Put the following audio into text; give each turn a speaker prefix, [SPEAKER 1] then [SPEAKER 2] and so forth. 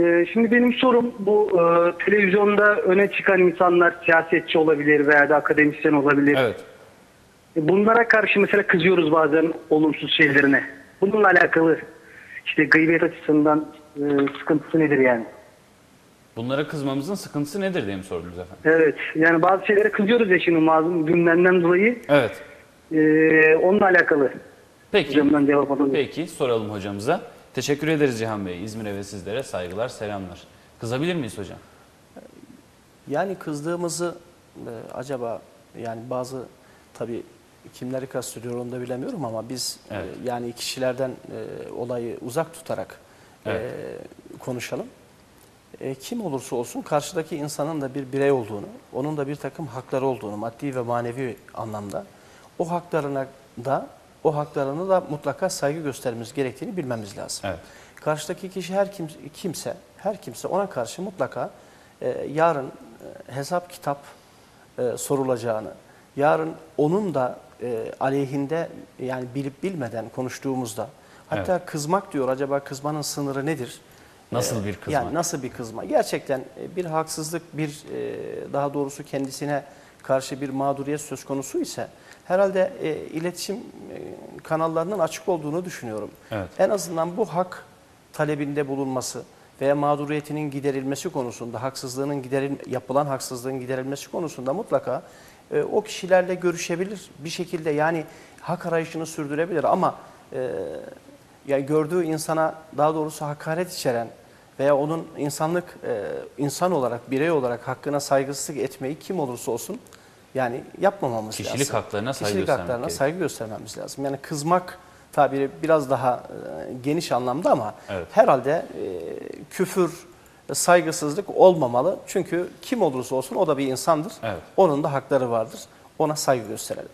[SPEAKER 1] Ee, Şimdi benim sorum bu e, televizyonda öne çıkan insanlar siyasetçi olabilir veya da akademisyen olabilir.
[SPEAKER 2] Evet.
[SPEAKER 1] Bunlara karşı mesela kızıyoruz bazen olumsuz şeylerine. Bununla alakalı işte gıybet açısından e, sıkıntısı nedir yani?
[SPEAKER 2] Bunlara kızmamızın sıkıntısı nedir diye mi sordunuz efendim?
[SPEAKER 1] Evet yani bazı şeylere kızıyoruz ya şimdi bazı gündemden dolayı
[SPEAKER 2] Evet.
[SPEAKER 1] e, onunla alakalı.
[SPEAKER 2] Peki.
[SPEAKER 1] Hocamdan cevap alalım.
[SPEAKER 2] Peki soralım hocamıza. Teşekkür ederiz Cihan Bey. İzmir'e ve sizlere saygılar, selamlar. Kızabilir miyiz hocam?
[SPEAKER 3] Yani kızdığımızı e, acaba yani bazı tabii kimleri kastediyor onu da bilemiyorum ama biz e,
[SPEAKER 2] Evet.
[SPEAKER 3] yani kişilerden e, olayı uzak tutarak e,
[SPEAKER 2] Evet.
[SPEAKER 3] konuşalım. E, kim olursa olsun karşıdaki insanın da bir birey olduğunu, onun da bir takım hakları olduğunu maddi ve manevi anlamda o haklarına da o haklarına da mutlaka saygı göstermemiz gerektiğini bilmemiz lazım.
[SPEAKER 2] Evet.
[SPEAKER 3] Karşıdaki kişi her kim, kimse, her kimse ona karşı mutlaka e, yarın e, hesap kitap e, sorulacağını, yarın onun da e, aleyhinde yani bilip bilmeden konuştuğumuzda, hatta kızmak diyor acaba kızmanın sınırı nedir?
[SPEAKER 2] Nasıl bir kızmak?
[SPEAKER 3] Yani nasıl bir kızma? Gerçekten e, bir haksızlık, bir e, daha doğrusu kendisine karşı bir mağduriyet söz konusu ise herhalde e, iletişim e, kanallarının açık olduğunu düşünüyorum.
[SPEAKER 2] Evet.
[SPEAKER 3] En azından bu hak talebinde bulunması veya mağduriyetinin giderilmesi konusunda, haksızlığının gideril yapılan haksızlığın giderilmesi konusunda mutlaka e, o kişilerle görüşebilir. Bir şekilde yani hak arayışını sürdürebilir ama e, yani gördüğü insana daha doğrusu hakaret içeren veya onun insanlık e, insan olarak birey olarak hakkına saygısızlık etmeyi kim olursa olsun yani yapmamamız
[SPEAKER 2] Kişilik
[SPEAKER 3] lazım.
[SPEAKER 2] haklarına saygı
[SPEAKER 3] Kişilik haklarına
[SPEAKER 2] gerekiyor.
[SPEAKER 3] saygı göstermemiz lazım. Yani kızmak tabiri biraz daha e, geniş anlamda ama
[SPEAKER 2] Evet.
[SPEAKER 3] herhalde e, küfür, saygısızlık olmamalı. Çünkü kim olursa olsun o da bir insandır.
[SPEAKER 2] Evet.
[SPEAKER 3] Onun da hakları vardır. Ona saygı gösterelim.